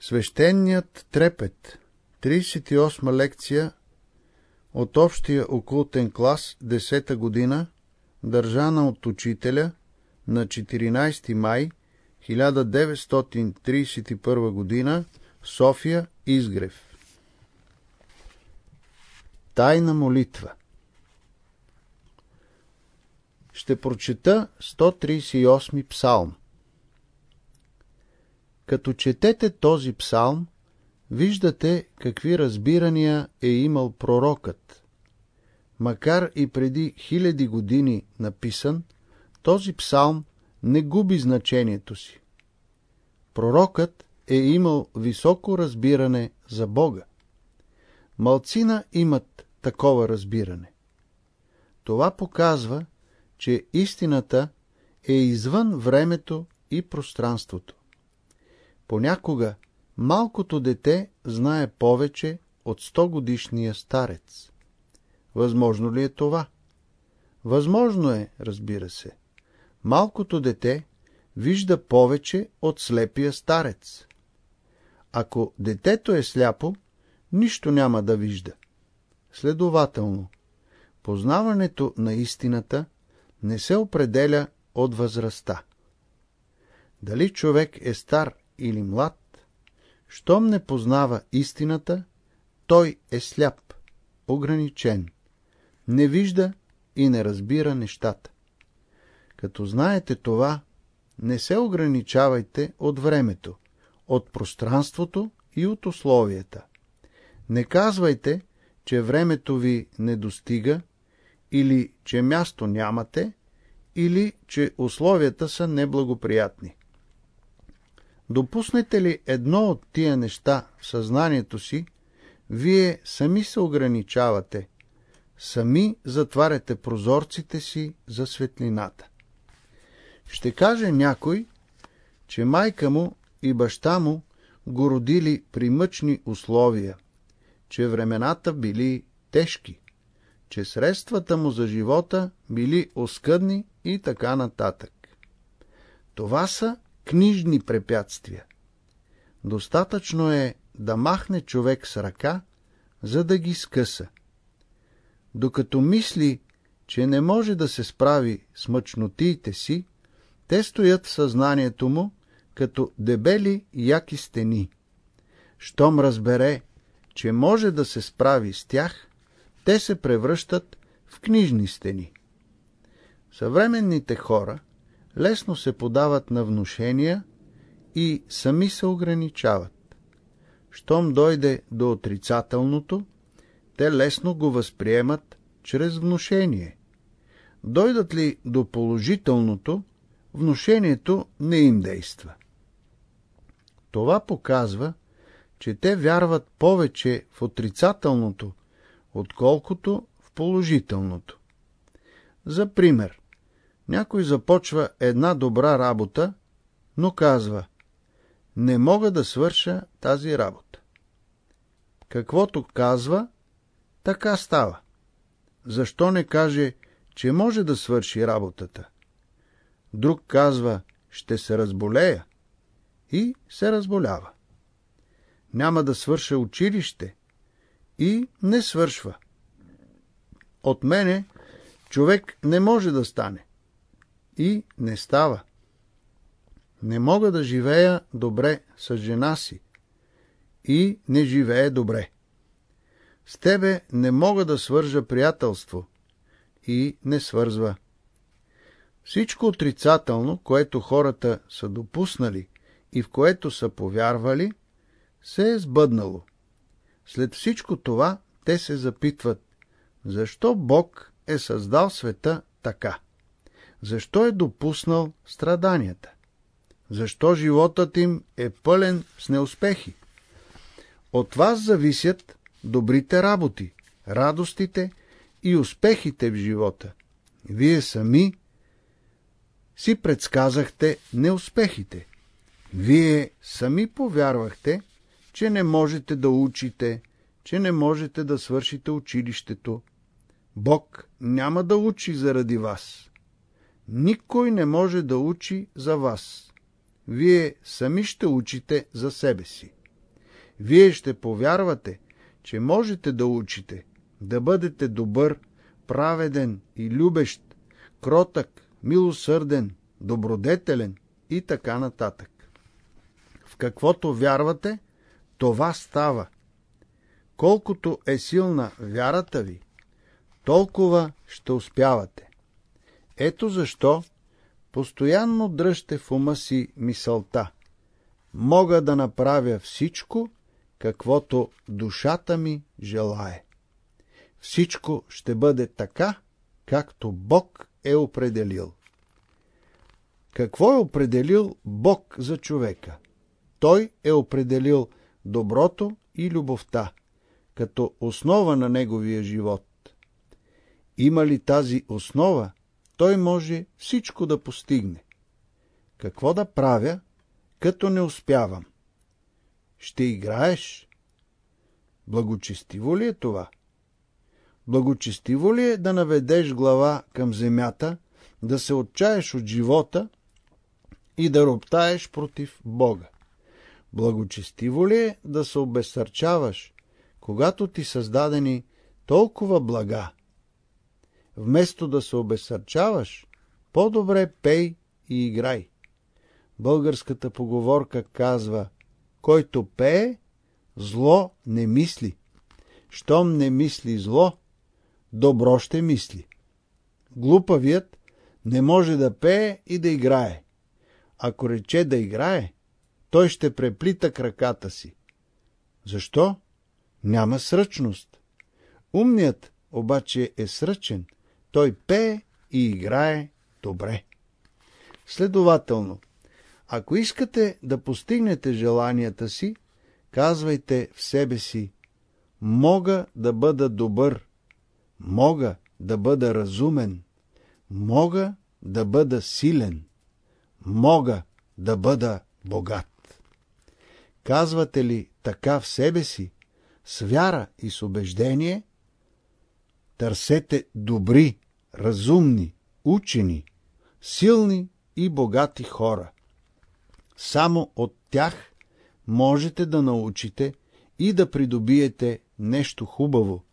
Свещеният трепет 38 лекция от общия окултен клас 10 година, държана от учителя на 14 май 1931 година, София, Изгрев. Тайна молитва Ще прочета 138 псалм. Като четете този псалм, виждате какви разбирания е имал пророкът. Макар и преди хиляди години написан, този псалм не губи значението си. Пророкът е имал високо разбиране за Бога. Малцина имат такова разбиране. Това показва, че истината е извън времето и пространството. Понякога малкото дете знае повече от 100 годишния старец. Възможно ли е това? Възможно е, разбира се. Малкото дете вижда повече от слепия старец. Ако детето е сляпо, нищо няма да вижда. Следователно, познаването на истината не се определя от възрастта. Дали човек е стар или млад, щом не познава истината, той е сляп, ограничен, не вижда и не разбира нещата. Като знаете това, не се ограничавайте от времето, от пространството и от условията. Не казвайте, че времето ви не достига, или че място нямате, или че условията са неблагоприятни. Допуснете ли едно от тия неща в съзнанието си, вие сами се ограничавате, сами затваряте прозорците си за светлината. Ще каже някой, че майка му и баща му го родили при мъчни условия, че времената били тежки, че средствата му за живота били оскъдни и така нататък. Това са книжни препятствия. Достатъчно е да махне човек с ръка, за да ги скъса. Докато мисли, че не може да се справи с мъчнотиите си, те стоят в съзнанието му като дебели яки стени. Щом разбере, че може да се справи с тях, те се превръщат в книжни стени. Съвременните хора лесно се подават на внушения и сами се ограничават. Щом дойде до отрицателното, те лесно го възприемат чрез внушение. Дойдат ли до положителното, внушението не им действа. Това показва, че те вярват повече в отрицателното, отколкото в положителното. За пример, някой започва една добра работа, но казва не мога да свърша тази работа. Каквото казва, така става. Защо не каже, че може да свърши работата? Друг казва, ще се разболея и се разболява. Няма да свърша училище и не свършва. От мене човек не може да стане и не става. Не мога да живея добре с жена си и не живее добре. С тебе не мога да свържа приятелство и не свързва. Всичко отрицателно, което хората са допуснали и в което са повярвали, се е сбъднало. След всичко това те се запитват, защо Бог е създал света така? Защо е допуснал страданията? Защо животът им е пълен с неуспехи? От вас зависят добрите работи, радостите и успехите в живота. Вие сами си предсказахте неуспехите. Вие сами повярвахте, че не можете да учите, че не можете да свършите училището. Бог няма да учи заради вас. Никой не може да учи за вас. Вие сами ще учите за себе си. Вие ще повярвате, че можете да учите, да бъдете добър, праведен и любещ, кротък, милосърден, добродетелен и така нататък. В каквото вярвате, това става. Колкото е силна вярата ви, толкова ще успявате. Ето защо постоянно дръжте в ума си мисълта. Мога да направя всичко, каквото душата ми желае. Всичко ще бъде така, както Бог е определил. Какво е определил Бог за човека? Той е определил доброто и любовта, като основа на неговия живот. Има ли тази основа, той може всичко да постигне. Какво да правя, като не успявам? Ще играеш? Благочестиво ли е това? Благочестиво ли е да наведеш глава към земята, да се отчаеш от живота и да роптаеш против Бога? Благочестиво ли е да се обесърчаваш, когато ти създадени толкова блага? Вместо да се обесърчаваш, по-добре пей и играй. Българската поговорка казва, който пее, зло не мисли. Щом не мисли зло, добро ще мисли. Глупавият не може да пее и да играе. Ако рече да играе, той ще преплита краката си. Защо? Няма сръчност. Умният обаче е сръчен. Той пее и играе добре. Следователно, ако искате да постигнете желанията си, казвайте в себе си Мога да бъда добър, мога да бъда разумен, мога да бъда силен, мога да бъда богат. Казвате ли така в себе си, с вяра и с убеждение, търсете добри, разумни, учени, силни и богати хора. Само от тях можете да научите и да придобиете нещо хубаво.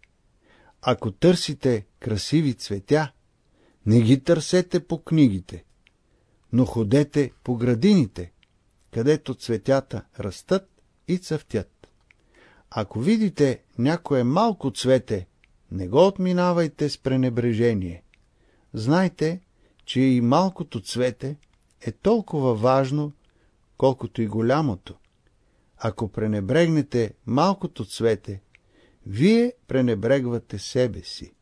Ако търсите красиви цветя, не ги търсете по книгите, но ходете по градините, където цветята растат и цъфтят. Ако видите някое малко цвете, не го отминавайте с пренебрежение. Знайте, че и малкото цвете е толкова важно, колкото и голямото. Ако пренебрегнете малкото цвете, вие пренебрегвате себе си.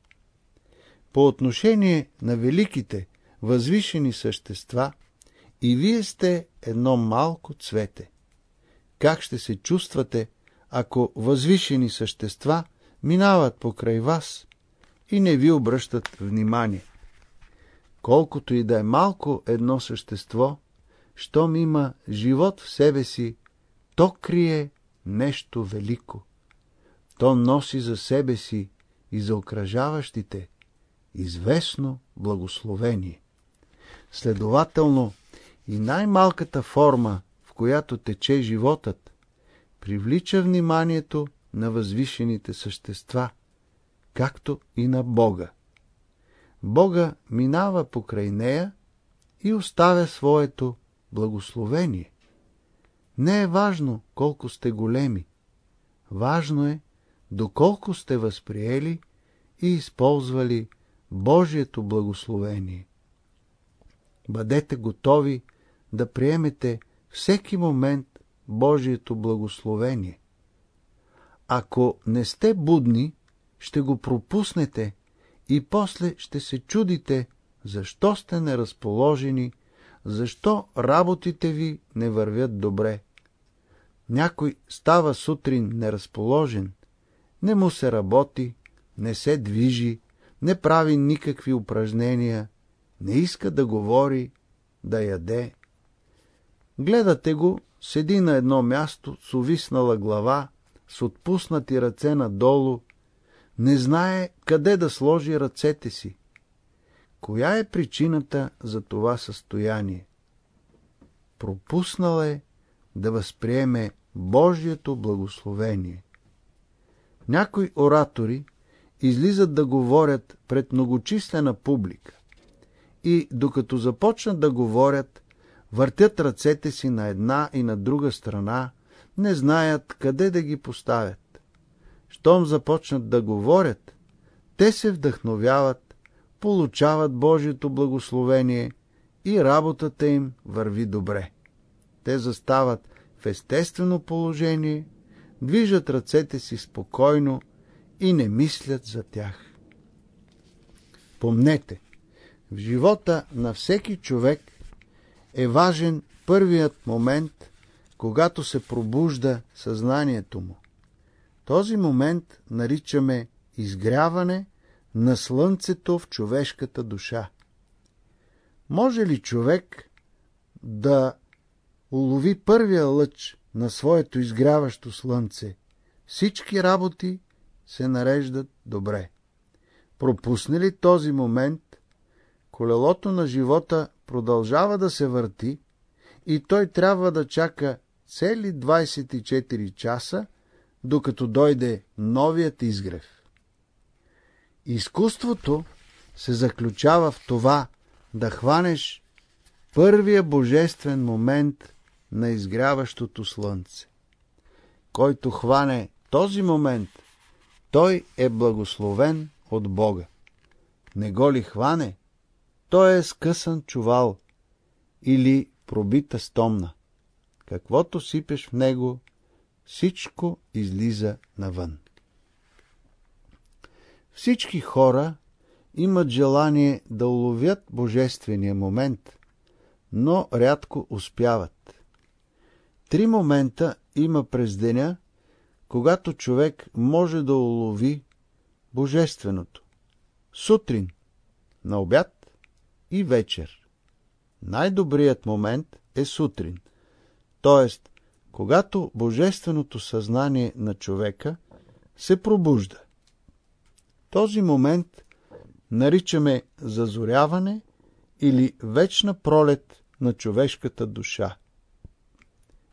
По отношение на великите, възвишени същества, и вие сте едно малко цвете. Как ще се чувствате, ако възвишени същества минават покрай вас и не ви обръщат внимание? Колкото и да е малко едно същество, щом има живот в себе си, то крие нещо велико. То носи за себе си и за окръжаващите известно благословение. Следователно, и най-малката форма, в която тече животът, привлича вниманието на възвишените същества, както и на Бога. Бога минава покрай нея и оставя своето благословение. Не е важно колко сте големи. Важно е доколко сте възприели и използвали Божието благословение. Бъдете готови да приемете всеки момент Божието благословение. Ако не сте будни, ще го пропуснете и после ще се чудите, защо сте неразположени, защо работите ви не вървят добре. Някой става сутрин неразположен, не му се работи, не се движи, не прави никакви упражнения, не иска да говори, да яде. Гледате го, седи на едно място с увиснала глава, с отпуснати ръце надолу, не знае къде да сложи ръцете си. Коя е причината за това състояние? Пропуснал е да възприеме Божието благословение. Някои оратори излизат да говорят пред многочислена публика и докато започнат да говорят, въртят ръцете си на една и на друга страна, не знаят къде да ги поставят. Щом започнат да говорят, те се вдъхновяват, получават Божието благословение и работата им върви добре. Те застават в естествено положение, движат ръцете си спокойно и не мислят за тях. Помнете, в живота на всеки човек е важен първият момент, когато се пробужда съзнанието му. Този момент наричаме изгряване на слънцето в човешката душа. Може ли човек да улови първия лъч на своето изгряващо слънце, всички работи се нареждат добре. Пропусне ли този момент, колелото на живота продължава да се върти и той трябва да чака цели 24 часа, докато дойде новият изгрев. Изкуството се заключава в това да хванеш първия божествен момент на изгряващото слънце. Който хване този момент, той е благословен от Бога. Не го ли хване, той е скъсан чувал или пробита стомна. Каквото сипеш в него, всичко излиза навън. Всички хора имат желание да уловят божествения момент, но рядко успяват. Три момента има през деня, когато човек може да улови божественото. Сутрин, на обяд и вечер. Най-добрият момент е сутрин, т.е. когато божественото съзнание на човека се пробужда. Този момент наричаме зазоряване или вечна пролет на човешката душа.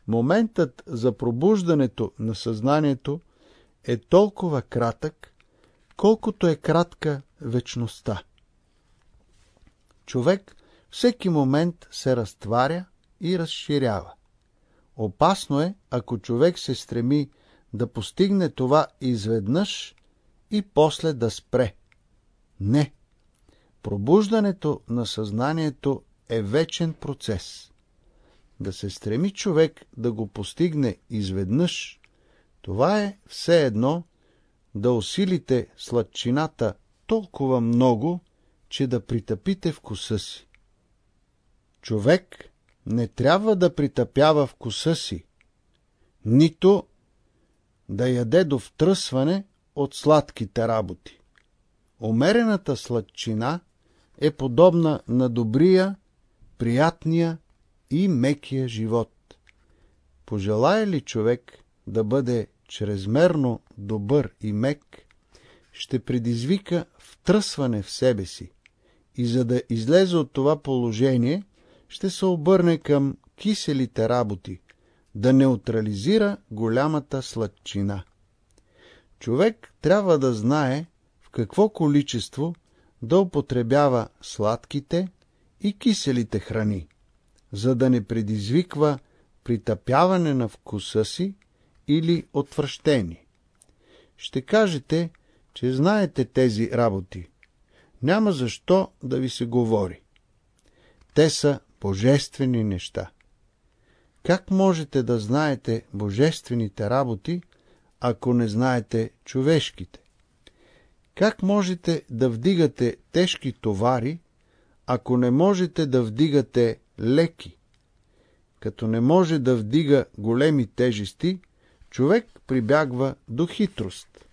Моментът за пробуждането на съзнанието е толкова кратък, колкото е кратка вечността. Човек всеки момент се разтваря и разширява. Опасно е, ако човек се стреми да постигне това изведнъж и после да спре. Не. Пробуждането на съзнанието е вечен процес да се стреми човек да го постигне изведнъж, това е все едно да усилите сладчината толкова много, че да притъпите вкуса си. Човек не трябва да притъпява вкуса си, нито да яде до втръсване от сладките работи. Умерената сладчина е подобна на добрия, приятния и мекия живот. Пожелая ли човек да бъде чрезмерно добър и мек, ще предизвика втръсване в себе си и за да излезе от това положение, ще се обърне към киселите работи, да неутрализира голямата сладчина. Човек трябва да знае в какво количество да употребява сладките и киселите храни за да не предизвиква притъпяване на вкуса си или отвращение. Ще кажете, че знаете тези работи. Няма защо да ви се говори. Те са божествени неща. Как можете да знаете божествените работи, ако не знаете човешките? Как можете да вдигате тежки товари, ако не можете да вдигате леки. Като не може да вдига големи тежести, човек прибягва до хитрост.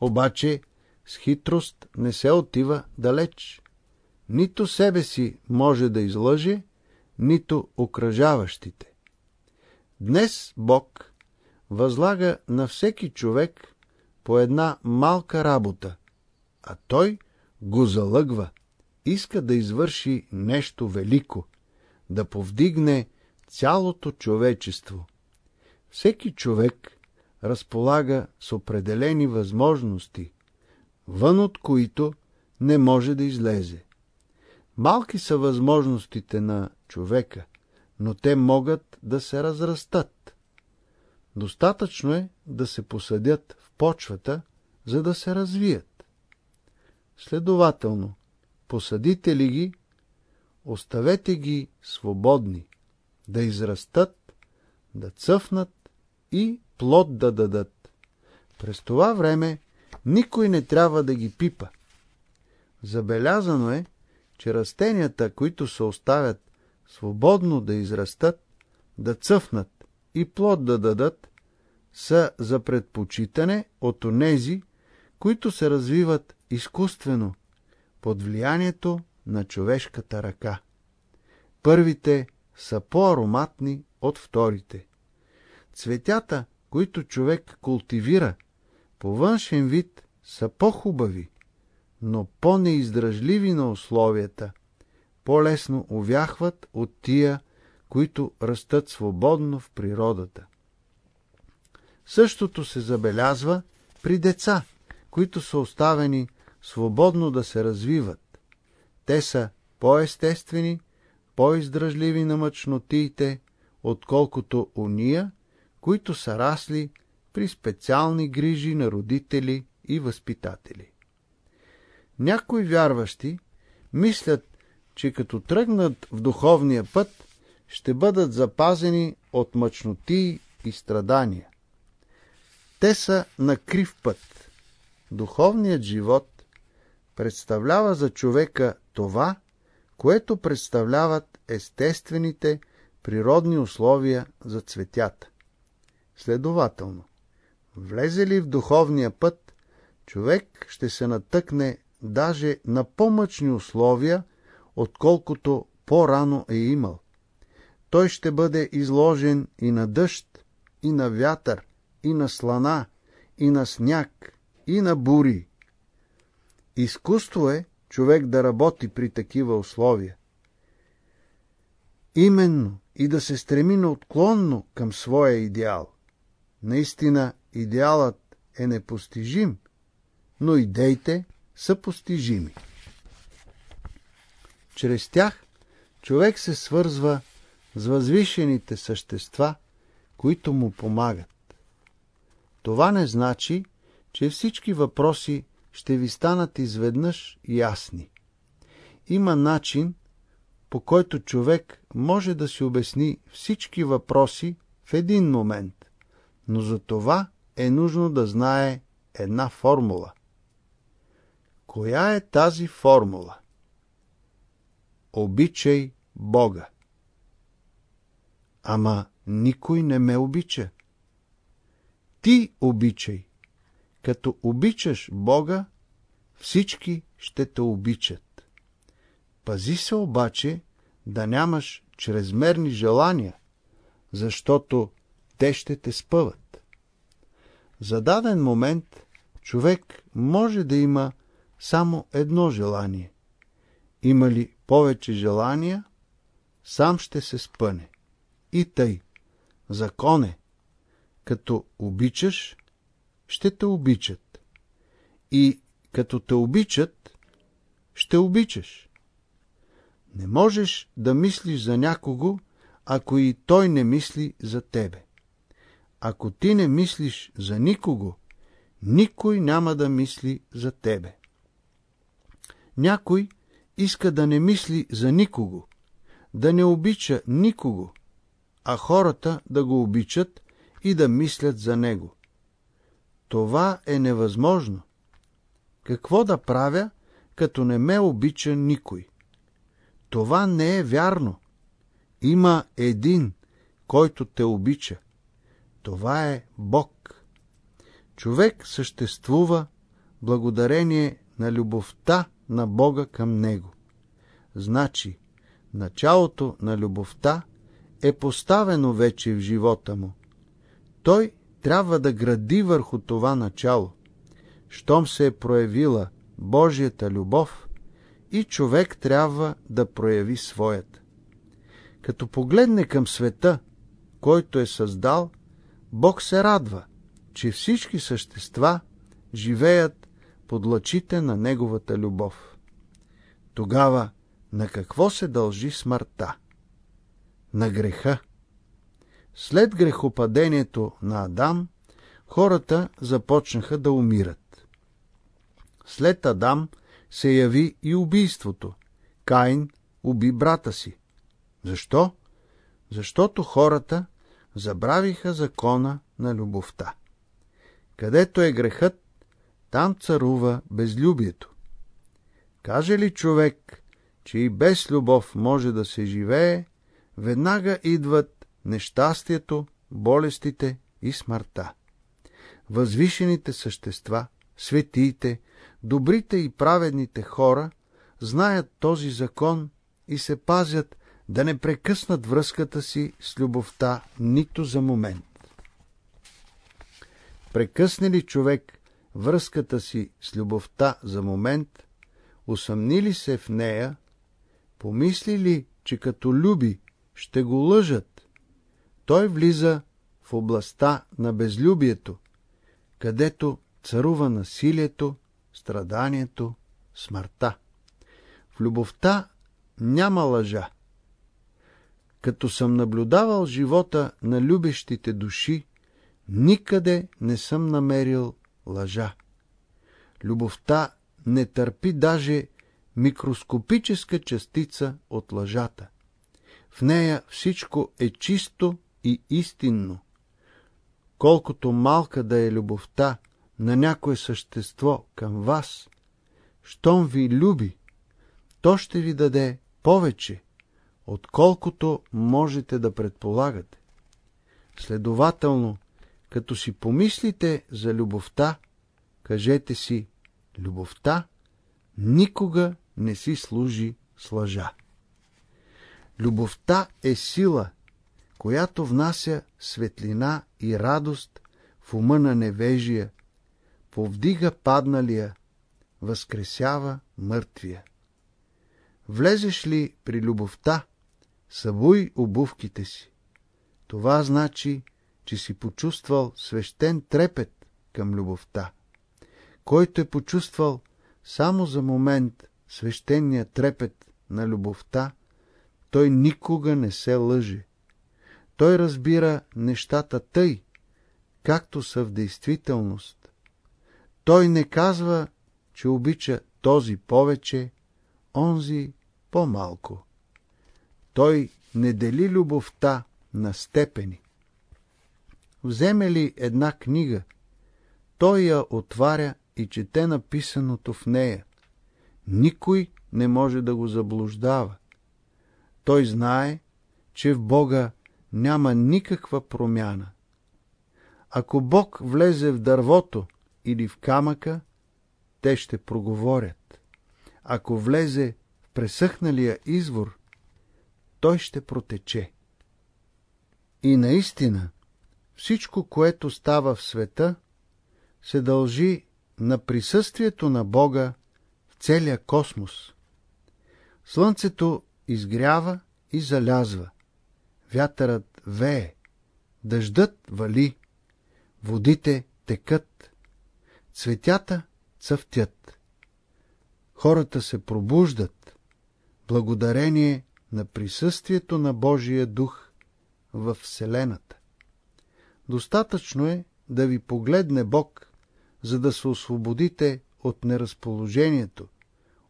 Обаче с хитрост не се отива далеч. Нито себе си може да излъже, нито окръжаващите. Днес Бог възлага на всеки човек по една малка работа, а той го залъгва иска да извърши нещо велико, да повдигне цялото човечество. Всеки човек разполага с определени възможности, вън от които не може да излезе. Малки са възможностите на човека, но те могат да се разрастат. Достатъчно е да се посадят в почвата, за да се развият. Следователно, посадите ли ги, оставете ги свободни, да израстат, да цъфнат и плод да дадат. През това време никой не трябва да ги пипа. Забелязано е, че растенията, които се оставят свободно да израстат, да цъфнат и плод да дадат, са за предпочитане от онези, които се развиват изкуствено, под влиянието на човешката ръка. Първите са по-ароматни от вторите. Цветята, които човек култивира, по външен вид са по-хубави, но по-неиздръжливи на условията, по-лесно увяхват от тия, които растат свободно в природата. Същото се забелязва при деца, които са оставени свободно да се развиват. Те са по-естествени, по-издръжливи на мъчнотиите, отколкото уния, които са расли при специални грижи на родители и възпитатели. Някои вярващи мислят, че като тръгнат в духовния път, ще бъдат запазени от мъчноти и страдания. Те са на крив път. Духовният живот представлява за човека това, което представляват естествените природни условия за цветята. Следователно, влезе ли в духовния път, човек ще се натъкне даже на по-мъчни условия, отколкото по-рано е имал. Той ще бъде изложен и на дъжд, и на вятър, и на слана, и на сняг, и на бури. Изкуство е човек да работи при такива условия. Именно и да се стреми неотклонно към своя идеал. Наистина идеалът е непостижим, но идеите са постижими. Чрез тях човек се свързва с възвишените същества, които му помагат. Това не значи, че всички въпроси ще ви станат изведнъж ясни. Има начин, по който човек може да си обясни всички въпроси в един момент, но за това е нужно да знае една формула. Коя е тази формула? Обичай Бога. Ама никой не ме обича. Ти обичай. Като обичаш Бога, всички ще те обичат. Пази се обаче да нямаш чрезмерни желания, защото те ще те спъват. За даден момент човек може да има само едно желание. Има ли повече желания, сам ще се спъне. И тъй. Закон е. Като обичаш, ще те обичат. И като те обичат, ще обичаш. Не можеш да мислиш за някого, ако и той не мисли за тебе. Ако ти не мислиш за никого, никой няма да мисли за тебе. Някой иска да не мисли за никого, да не обича никого, а хората да го обичат и да мислят за него. Това е невъзможно. Какво да правя, като не ме обича никой? Това не е вярно. Има един, който те обича. Това е Бог. Човек съществува благодарение на любовта на Бога към него. Значи, началото на любовта е поставено вече в живота му. Той трябва да гради върху това начало. Щом се е проявила Божията любов, и човек трябва да прояви своята. Като погледне към света, който е създал, Бог се радва, че всички същества живеят под лъчите на Неговата любов. Тогава на какво се дължи смъртта? На греха. След грехопадението на Адам, хората започнаха да умират. След Адам се яви и убийството. Каин уби брата си. Защо? Защото хората забравиха закона на любовта. Където е грехът, там царува безлюбието. Каже ли човек, че и без любов може да се живее, веднага идват нещастието, болестите и смъртта. Възвишените същества, светиите, добрите и праведните хора знаят този закон и се пазят да не прекъснат връзката си с любовта нито за момент. Прекъсне ли човек връзката си с любовта за момент, усъмни ли се в нея, помисли ли, че като люби ще го лъжат, той влиза в областта на безлюбието, където царува насилието, страданието, смъртта. В любовта няма лъжа. Като съм наблюдавал живота на любещите души, никъде не съм намерил лъжа. Любовта не търпи даже микроскопическа частица от лъжата. В нея всичко е чисто и истинно. Колкото малка да е любовта на някое същество към вас, щом ви люби, то ще ви даде повече, отколкото можете да предполагате. Следователно, като си помислите за любовта, кажете си, любовта никога не си служи с лъжа. Любовта е сила, която внася светлина и радост в ума на невежия, повдига падналия, възкресява мъртвия. Влезеш ли при любовта, събуй обувките си. Това значи, че си почувствал свещен трепет към любовта. Който е почувствал само за момент свещения трепет на любовта, той никога не се лъже. Той разбира нещата тъй, както са в действителност. Той не казва, че обича този повече, онзи по-малко. Той не дели любовта на степени. Вземе ли една книга, той я отваря и чете написаното в нея. Никой не може да го заблуждава. Той знае, че в Бога няма никаква промяна. Ако Бог влезе в дървото или в камъка, те ще проговорят. Ако влезе в пресъхналия извор, той ще протече. И наистина, всичко, което става в света, се дължи на присъствието на Бога в целия космос. Слънцето изгрява и залязва. Вятърът вее, дъждът вали, водите текат, цветята цъфтят. Хората се пробуждат, благодарение на присъствието на Божия дух в Вселената. Достатъчно е да ви погледне Бог, за да се освободите от неразположението,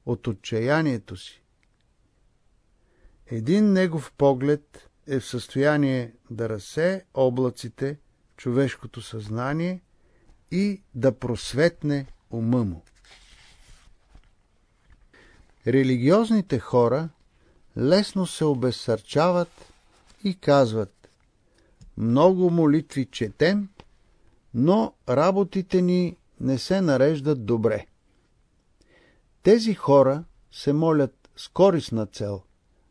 от отчаянието си. Един негов поглед е в състояние да разсее облаците, човешкото съзнание и да просветне ума му. Религиозните хора лесно се обезсърчават и казват Много молитви четем, но работите ни не се нареждат добре. Тези хора се молят с корисна цел,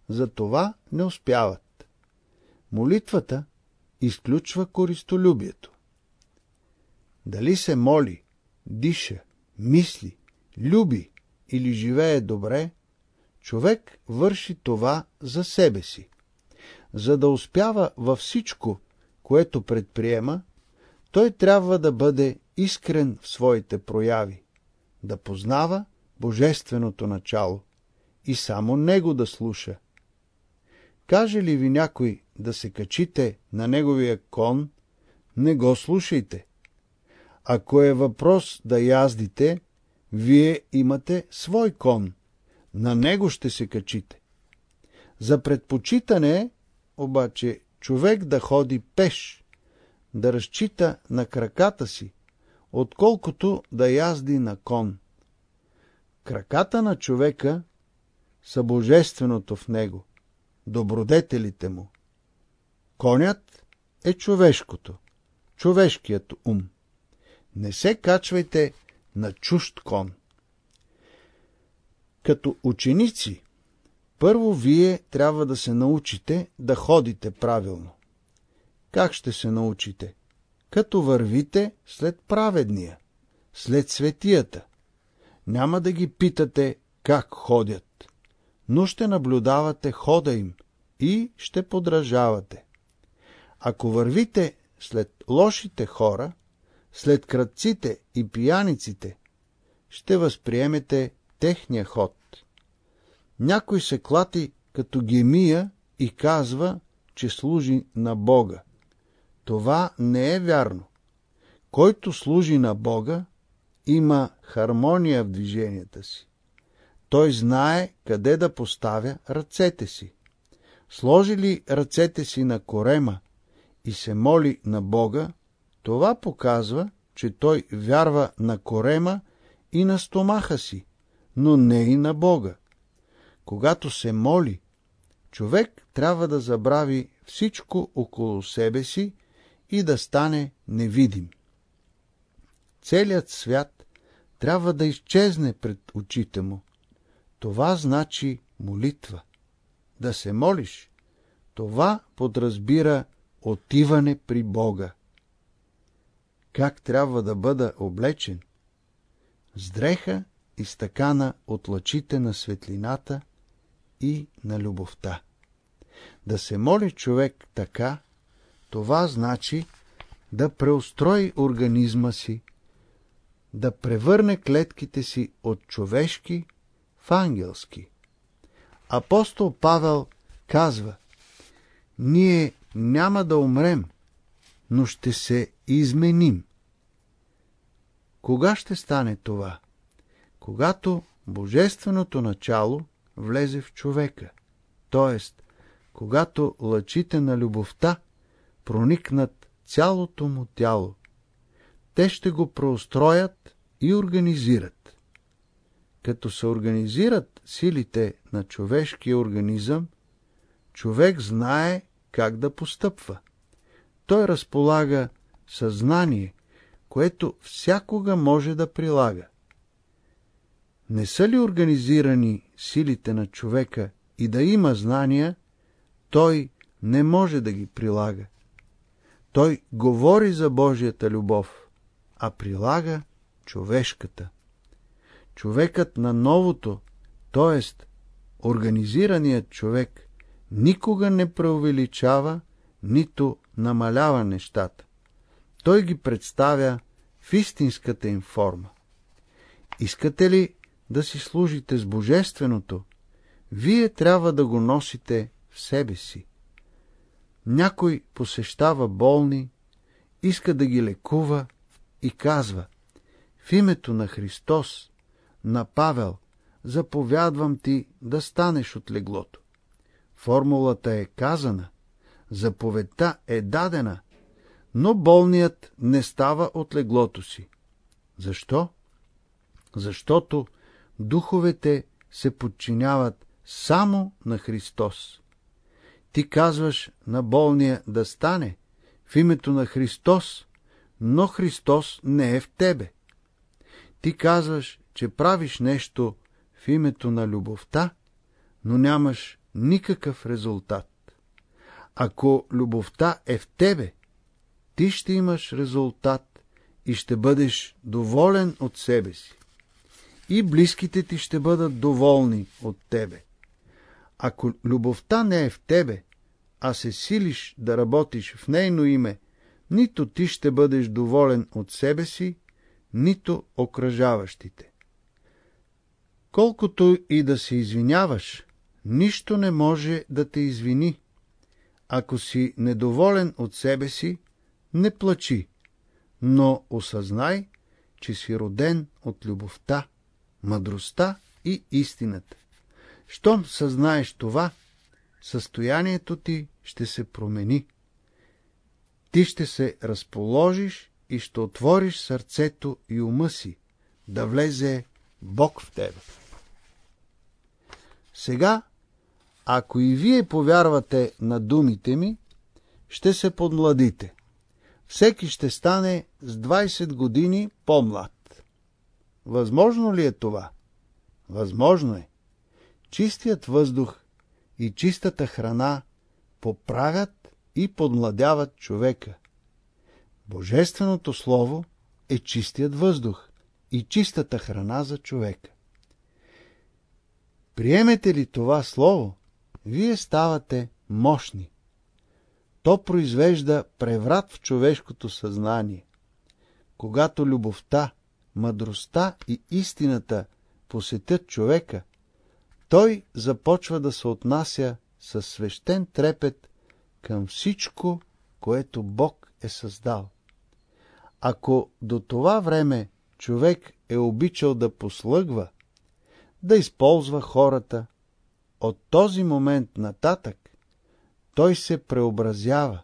за това не успяват. Молитвата изключва користолюбието. Дали се моли, диша, мисли, люби или живее добре, човек върши това за себе си. За да успява във всичко, което предприема, той трябва да бъде искрен в своите прояви, да познава божественото начало и само него да слуша. Каже ли ви някой да се качите на неговия кон, не го слушайте. Ако е въпрос да яздите, вие имате свой кон. На него ще се качите. За предпочитане обаче човек да ходи пеш, да разчита на краката си, отколкото да язди на кон. Краката на човека са божественото в него, добродетелите му. Конят е човешкото, човешкият ум. Не се качвайте на чужд кон. Като ученици, първо вие трябва да се научите да ходите правилно. Как ще се научите? Като вървите след праведния, след светията. Няма да ги питате как ходят, но ще наблюдавате хода им и ще подражавате. Ако вървите след лошите хора, след кръците и пияниците, ще възприемете техния ход. Някой се клати като гемия и казва, че служи на Бога. Това не е вярно. Който служи на Бога, има хармония в движенията си. Той знае къде да поставя ръцете си. Сложи ли ръцете си на корема и се моли на Бога, това показва, че той вярва на корема и на стомаха си, но не и на Бога. Когато се моли, човек трябва да забрави всичко около себе си и да стане невидим. Целият свят трябва да изчезне пред очите му. Това значи молитва. Да се молиш, това подразбира отиване при Бога. Как трябва да бъда облечен? С дреха и стакана от лъчите на светлината и на любовта. Да се моли човек така, това значи да преустрои организма си, да превърне клетките си от човешки в ангелски. Апостол Павел казва, ние няма да умрем, но ще се изменим. Кога ще стане това? Когато Божественото начало влезе в човека, т.е. когато лъчите на любовта проникнат цялото му тяло. Те ще го проустроят и организират. Като се организират силите на човешкия организъм, човек знае как да постъпва. Той разполага съзнание, което всякога може да прилага. Не са ли организирани силите на човека и да има знания, той не може да ги прилага. Той говори за Божията любов, а прилага човешката. Човекът на новото, т.е. организираният човек, никога не преувеличава, нито намалява нещата. Той ги представя в истинската им форма. Искате ли да си служите с Божественото, вие трябва да го носите в себе си. Някой посещава болни, иска да ги лекува и казва В името на Христос, на Павел, заповядвам ти да станеш от леглото. Формулата е казана, заповедта е дадена, но болният не става от леглото си. Защо? Защото духовете се подчиняват само на Христос. Ти казваш на болния да стане в името на Христос, но Христос не е в тебе. Ти казваш, че правиш нещо в името на любовта, но нямаш никакъв резултат. Ако любовта е в тебе, ти ще имаш резултат и ще бъдеш доволен от себе си. И близките ти ще бъдат доволни от тебе. Ако любовта не е в тебе, а се силиш да работиш в нейно име, нито ти ще бъдеш доволен от себе си, нито окръжаващите. Колкото и да се извиняваш, нищо не може да те извини. Ако си недоволен от себе си, не плачи, но осъзнай, че си роден от любовта, мъдростта и истината. Щом съзнаеш това, състоянието ти ще се промени. Ти ще се разположиш и ще отвориш сърцето и ума си, да влезе Бог в тебе. Сега, ако и вие повярвате на думите ми, ще се подмладите. Всеки ще стане с 20 години по-млад. Възможно ли е това? Възможно е. Чистият въздух и чистата храна поправят и подмладяват човека. Божественото Слово е чистият въздух и чистата храна за човека. Приемете ли това Слово, вие ставате мощни. То произвежда преврат в човешкото съзнание. Когато любовта, мъдростта и истината посетят човека, той започва да се отнася със свещен трепет към всичко, което Бог е създал. Ако до това време човек е обичал да послъгва, да използва хората, от този момент нататък той се преобразява,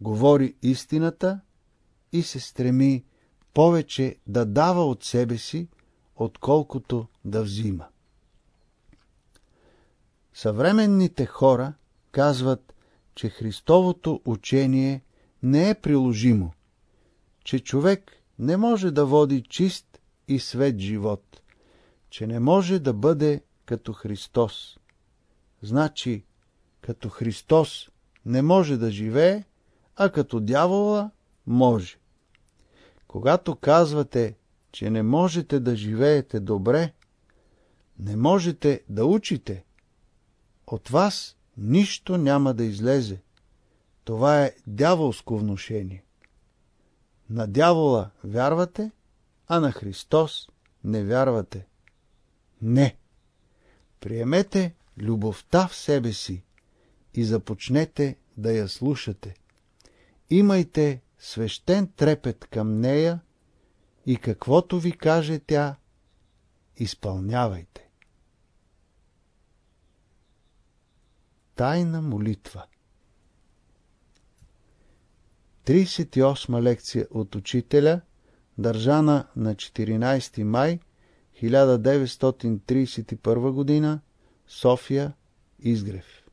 говори истината и се стреми повече да дава от себе си, отколкото да взима. Съвременните хора казват, че Христовото учение не е приложимо, че човек не може да води чист и свет живот, че не може да бъде като Христос. Значи, като Христос не може да живее, а като дявола може. Когато казвате, че не можете да живеете добре, не можете да учите, от вас нищо няма да излезе. Това е дяволско внушение. На дявола вярвате, а на Христос не вярвате. Не. Приемете любовта в себе си и започнете да я слушате. Имайте свещен трепет към нея и каквото ви каже тя, изпълнявайте. Тайна молитва 38 лекция от учителя, държана на 14 май 1931 г. София, Изгрев